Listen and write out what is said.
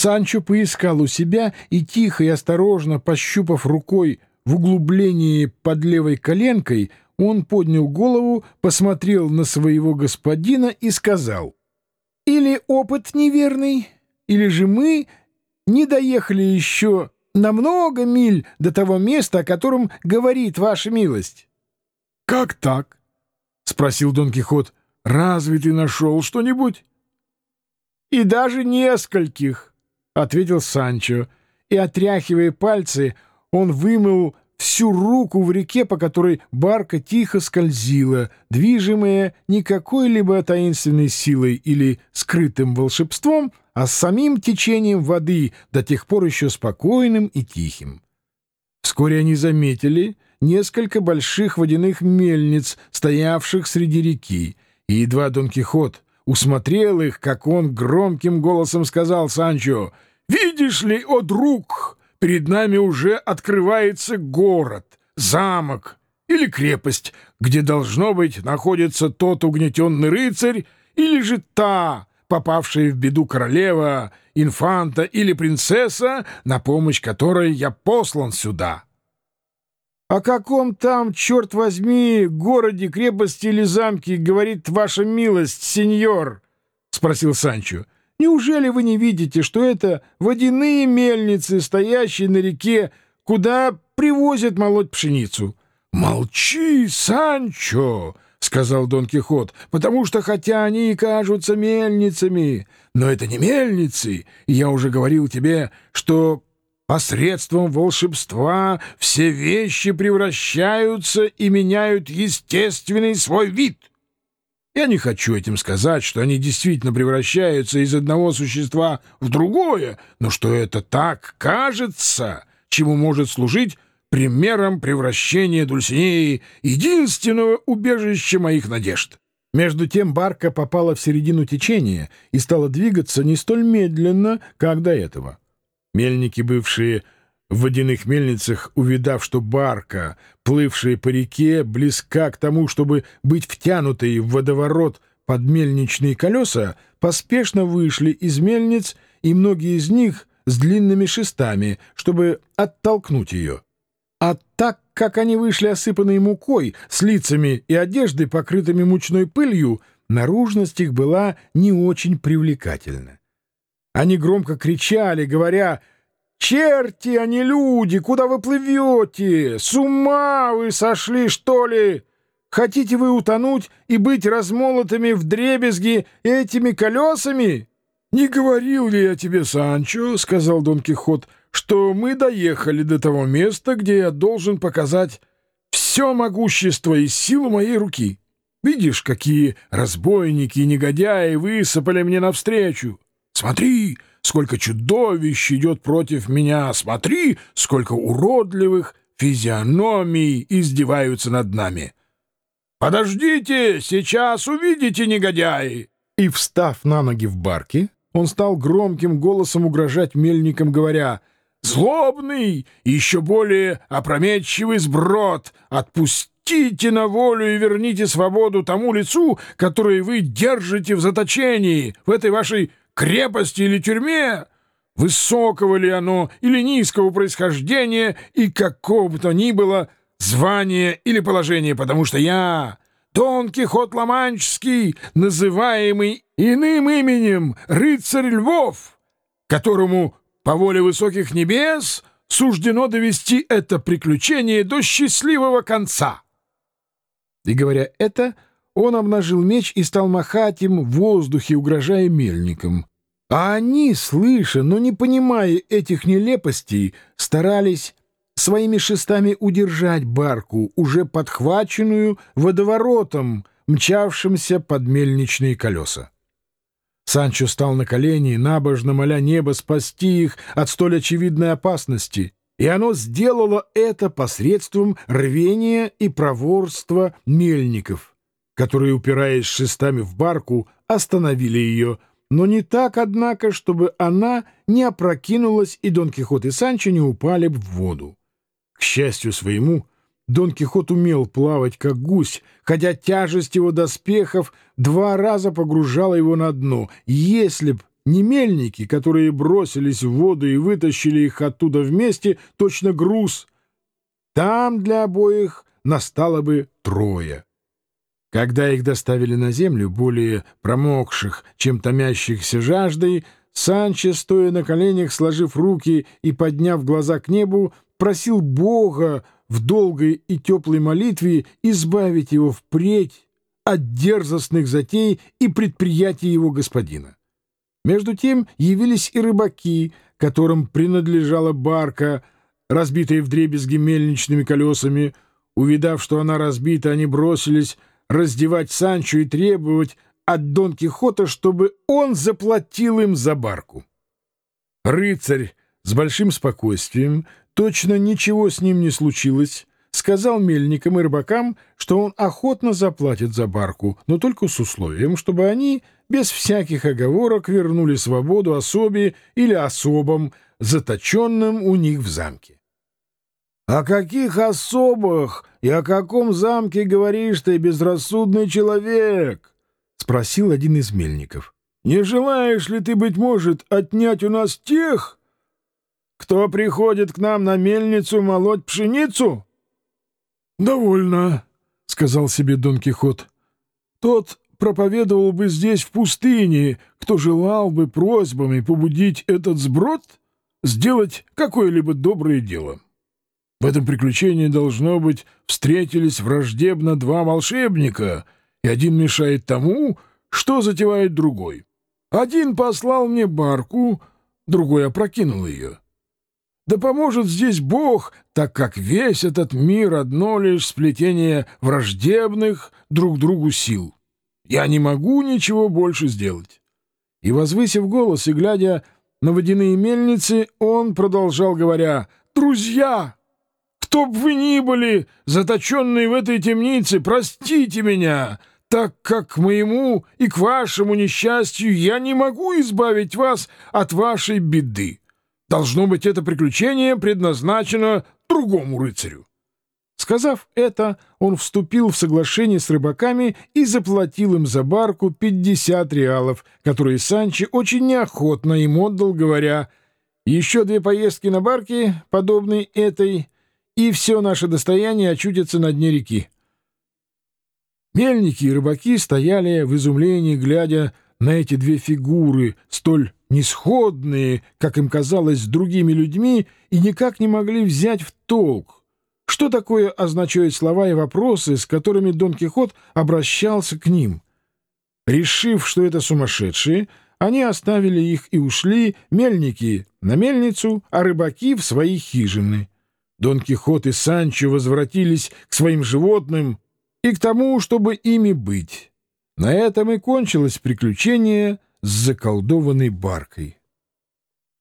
Санчо поискал у себя и, тихо и осторожно пощупав рукой в углублении под левой коленкой, он поднял голову, посмотрел на своего господина и сказал, «Или опыт неверный, или же мы не доехали еще на много миль до того места, о котором говорит ваша милость». «Как так?» — спросил Дон Кихот. «Разве ты нашел что-нибудь?» «И даже нескольких», — ответил Санчо, и, отряхивая пальцы, он вымыл всю руку в реке, по которой барка тихо скользила, движимая не какой-либо таинственной силой или скрытым волшебством, а самим течением воды, до тех пор еще спокойным и тихим. Вскоре они заметили несколько больших водяных мельниц, стоявших среди реки, и едва Дон Кихот усмотрел их, как он громким голосом сказал Санчо «Видишь ли, о друг!» перед нами уже открывается город, замок или крепость, где, должно быть, находится тот угнетенный рыцарь или же та, попавшая в беду королева, инфанта или принцесса, на помощь которой я послан сюда. — О каком там, черт возьми, городе, крепости или замке говорит ваша милость, сеньор? — спросил Санчо. — Неужели вы не видите, что это водяные мельницы, стоящие на реке, куда привозят молоть пшеницу? — Молчи, Санчо! — сказал Дон Кихот, — потому что хотя они и кажутся мельницами, но это не мельницы, я уже говорил тебе, что посредством волшебства все вещи превращаются и меняют естественный свой вид. Я не хочу этим сказать, что они действительно превращаются из одного существа в другое, но что это так кажется, чему может служить примером превращения Дульсинеи, единственного убежища моих надежд. Между тем барка попала в середину течения и стала двигаться не столь медленно, как до этого. Мельники, бывшие в водяных мельницах, увидав, что барка, плывшая по реке, близка к тому, чтобы быть втянутой в водоворот под мельничные колеса, поспешно вышли из мельниц, и многие из них с длинными шестами, чтобы оттолкнуть ее. А так как они вышли осыпанные мукой, с лицами и одеждой, покрытыми мучной пылью, наружность их была не очень привлекательна. Они громко кричали, говоря «Черти, а не люди! Куда вы плывете? С ума вы сошли, что ли? Хотите вы утонуть и быть размолотыми в дребезги этими колесами?» «Не говорил ли я тебе, Санчо, — сказал Дон Кихот, — что мы доехали до того места, где я должен показать все могущество и силу моей руки? Видишь, какие разбойники и негодяи высыпали мне навстречу? Смотри!» сколько чудовищ идет против меня, смотри, сколько уродливых физиономий издеваются над нами. Подождите, сейчас увидите, негодяи!» И, встав на ноги в барке, он стал громким голосом угрожать мельникам, говоря «Злобный и еще более опрометчивый сброд, отпустите на волю и верните свободу тому лицу, которое вы держите в заточении, в этой вашей крепости или тюрьме, высокого ли оно или низкого происхождения и какого бы то ни было звания или положения, потому что я, Дон Кихот Ламанческий, называемый иным именем рыцарь Львов, которому по воле высоких небес суждено довести это приключение до счастливого конца. И говоря это, он обнажил меч и стал махать им в воздухе, угрожая мельникам. А они, слыша, но не понимая этих нелепостей, старались своими шестами удержать барку, уже подхваченную водоворотом, мчавшимся под мельничные колеса. Санчо стал на колени, набожно моля небо спасти их от столь очевидной опасности, и оно сделало это посредством рвения и проворства мельников, которые, упираясь шестами в барку, остановили ее, но не так, однако, чтобы она не опрокинулась, и Дон Кихот и Санчо не упали в воду. К счастью своему, Дон Кихот умел плавать, как гусь, хотя тяжесть его доспехов два раза погружала его на дно. Если б не мельники, которые бросились в воду и вытащили их оттуда вместе, точно груз. Там для обоих настало бы трое. Когда их доставили на землю, более промокших, чем томящихся жаждой, Санчо, стоя на коленях, сложив руки и подняв глаза к небу, просил Бога в долгой и теплой молитве избавить его впредь от дерзостных затей и предприятий его господина. Между тем явились и рыбаки, которым принадлежала барка, разбитая вдребезги мельничными колесами. Увидав, что она разбита, они бросились раздевать Санчо и требовать от Дон Кихота, чтобы он заплатил им за барку. Рыцарь с большим спокойствием, точно ничего с ним не случилось, сказал мельникам и рыбакам, что он охотно заплатит за барку, но только с условием, чтобы они без всяких оговорок вернули свободу особе или особам, заточенным у них в замке. — О каких особых и о каком замке говоришь ты, безрассудный человек? — спросил один из мельников. — Не желаешь ли ты, быть может, отнять у нас тех, кто приходит к нам на мельницу молоть пшеницу? — «Довольно», — сказал себе Дон Кихот. «Тот проповедовал бы здесь, в пустыне, кто желал бы просьбами побудить этот сброд сделать какое-либо доброе дело. В этом приключении, должно быть, встретились враждебно два волшебника, и один мешает тому, что затевает другой. Один послал мне барку, другой опрокинул ее. Да поможет здесь Бог, так как весь этот мир — одно лишь сплетение враждебных друг другу сил. Я не могу ничего больше сделать. И, возвысив голос и глядя на водяные мельницы, он продолжал, говоря, «Друзья, кто б вы ни были, заточенные в этой темнице, простите меня, так как к моему и к вашему несчастью я не могу избавить вас от вашей беды. Должно быть, это приключение предназначено другому рыцарю. Сказав это, он вступил в соглашение с рыбаками и заплатил им за барку 50 реалов, которые Санчи очень неохотно им отдал, говоря, «Еще две поездки на барке, подобной этой, и все наше достояние очутится на дне реки». Мельники и рыбаки стояли в изумлении, глядя на эти две фигуры, столь несходные, как им казалось, с другими людьми, и никак не могли взять в толк, что такое означают слова и вопросы, с которыми Дон Кихот обращался к ним. Решив, что это сумасшедшие, они оставили их и ушли, мельники на мельницу, а рыбаки в свои хижины. Дон Кихот и Санчо возвратились к своим животным и к тому, чтобы ими быть. На этом и кончилось приключение с заколдованной баркой.